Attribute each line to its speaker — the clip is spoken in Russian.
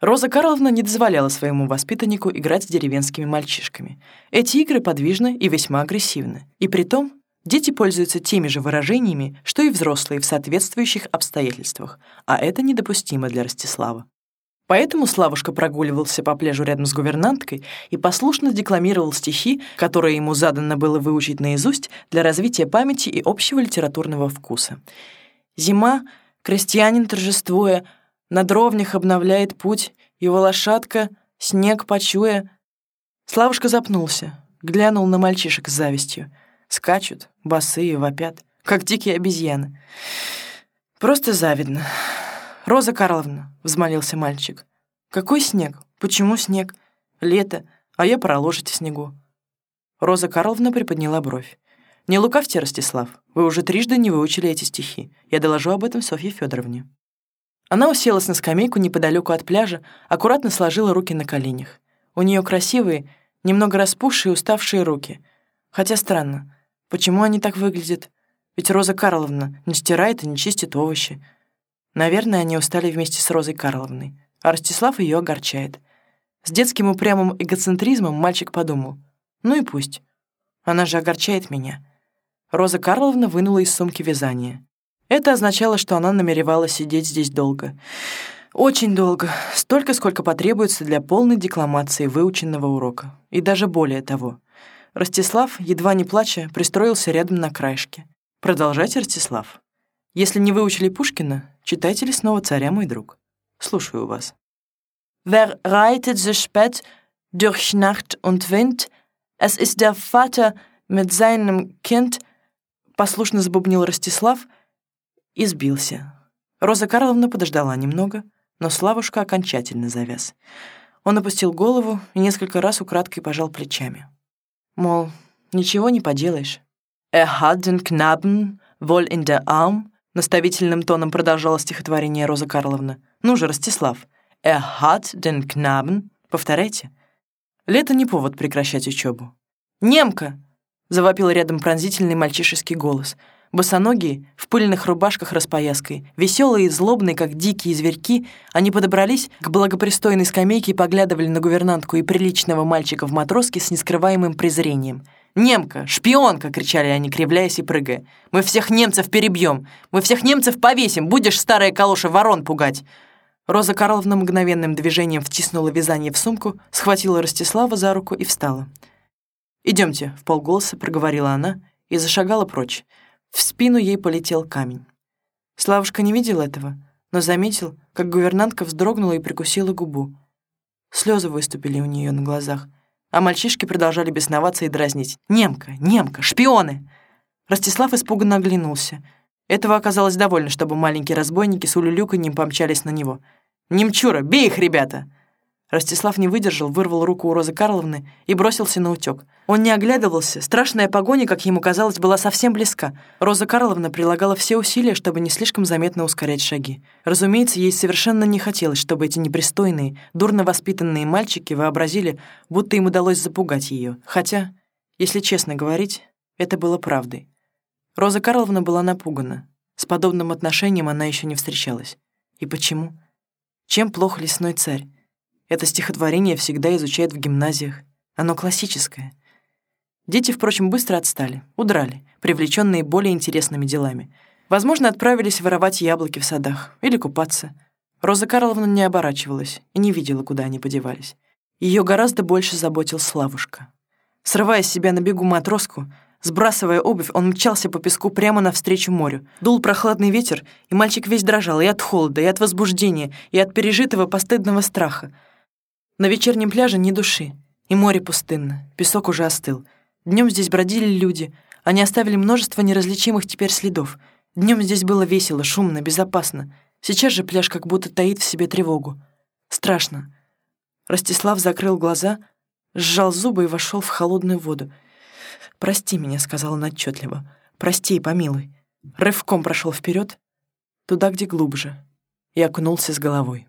Speaker 1: Роза Карловна не дозволяла своему воспитаннику играть с деревенскими мальчишками. Эти игры подвижны и весьма агрессивны. И притом дети пользуются теми же выражениями, что и взрослые в соответствующих обстоятельствах, а это недопустимо для Ростислава. Поэтому Славушка прогуливался по пляжу рядом с гувернанткой и послушно декламировал стихи, которые ему задано было выучить наизусть для развития памяти и общего литературного вкуса. «Зима, крестьянин торжествуя, на дровнях обновляет путь, его лошадка, снег почуя». Славушка запнулся, глянул на мальчишек с завистью. Скачут, босые, вопят, как дикие обезьяны. Просто завидно. «Роза Карловна», — взмолился мальчик. «Какой снег? Почему снег? Лето, а я про лошадь в снегу». Роза Карловна приподняла бровь. «Не лукавьте, Ростислав, вы уже трижды не выучили эти стихи. Я доложу об этом Софье Федоровне. Она уселась на скамейку неподалеку от пляжа, аккуратно сложила руки на коленях. У нее красивые, немного распухшие, уставшие руки. Хотя странно, почему они так выглядят? Ведь Роза Карловна не стирает и не чистит овощи. Наверное, они устали вместе с Розой Карловной, а Ростислав ее огорчает. С детским упрямым эгоцентризмом мальчик подумал, ну и пусть. Она же огорчает меня. Роза Карловна вынула из сумки вязание. Это означало, что она намеревалась сидеть здесь долго. Очень долго, столько, сколько потребуется для полной декламации выученного урока. И даже более того. Ростислав, едва не плача, пристроился рядом на краешке. «Продолжайте, Ростислав. Если не выучили Пушкина, читайте ли снова «Царя, мой друг». Слушаю вас.
Speaker 2: Wer reitet so spät durch Nacht und Wind? Es ist der Vater mit seinem Kind.
Speaker 1: Послушно забубнил Ростислав и сбился. Роза Карловна подождала немного, но Славушка окончательно завяз. Он опустил голову и несколько раз украдкой пожал плечами. Мол, ничего не поделаешь. «Er hat den Knaben wohl in der Arm», наставительным тоном продолжала стихотворение Роза Карловна. «Ну же, Ростислав, er hat den Knaben...» Повторяйте. Лето не повод прекращать учебу. «Немка!» — завопил рядом пронзительный мальчишеский голос. Босоногие, в пыльных рубашках распояской, веселые и злобные, как дикие зверьки, они подобрались к благопристойной скамейке и поглядывали на гувернантку и приличного мальчика в матроске с нескрываемым презрением — «Немка! Шпионка!» — кричали они, кривляясь и прыгая. «Мы всех немцев перебьем! Мы всех немцев повесим! Будешь, старая калоша, ворон пугать!» Роза Карловна мгновенным движением втиснула вязание в сумку, схватила Ростислава за руку и встала. «Идемте», — в полголоса проговорила она и зашагала прочь. В спину ей полетел камень. Славушка не видел этого, но заметил, как гувернантка вздрогнула и прикусила губу. Слезы выступили у нее на глазах — а мальчишки продолжали бесноваться и дразнить. «Немка! Немка! Шпионы!» Ростислав испуганно оглянулся. Этого оказалось довольно, чтобы маленькие разбойники с улюлюканьем помчались на него. «Немчура! Бей их, ребята!» Ростислав не выдержал, вырвал руку у Розы Карловны и бросился на утёк. Он не оглядывался, страшная погоня, как ему казалось, была совсем близка. Роза Карловна прилагала все усилия, чтобы не слишком заметно ускорять шаги. Разумеется, ей совершенно не хотелось, чтобы эти непристойные, дурно воспитанные мальчики вообразили, будто им удалось запугать ее. Хотя, если честно говорить, это было правдой. Роза Карловна была напугана. С подобным отношением она еще не встречалась. И почему? Чем плох лесной царь? Это стихотворение всегда изучают в гимназиях. Оно классическое. Дети, впрочем, быстро отстали, удрали, привлеченные более интересными делами. Возможно, отправились воровать яблоки в садах или купаться. Роза Карловна не оборачивалась и не видела, куда они подевались. Ее гораздо больше заботил Славушка. Срывая с себя на бегу матроску, сбрасывая обувь, он мчался по песку прямо навстречу морю. Дул прохладный ветер, и мальчик весь дрожал и от холода, и от возбуждения, и от пережитого постыдного страха — на вечернем пляже ни души, и море пустынно, песок уже остыл. Днем здесь бродили люди, они оставили множество неразличимых теперь следов. Днем здесь было весело, шумно, безопасно. Сейчас же пляж как будто таит в себе тревогу. Страшно. Ростислав закрыл глаза, сжал зубы и вошел в холодную воду. «Прости меня», — сказал он отчетливо. «Прости и помилуй». Рывком прошел вперед, туда, где глубже, и окунулся с головой.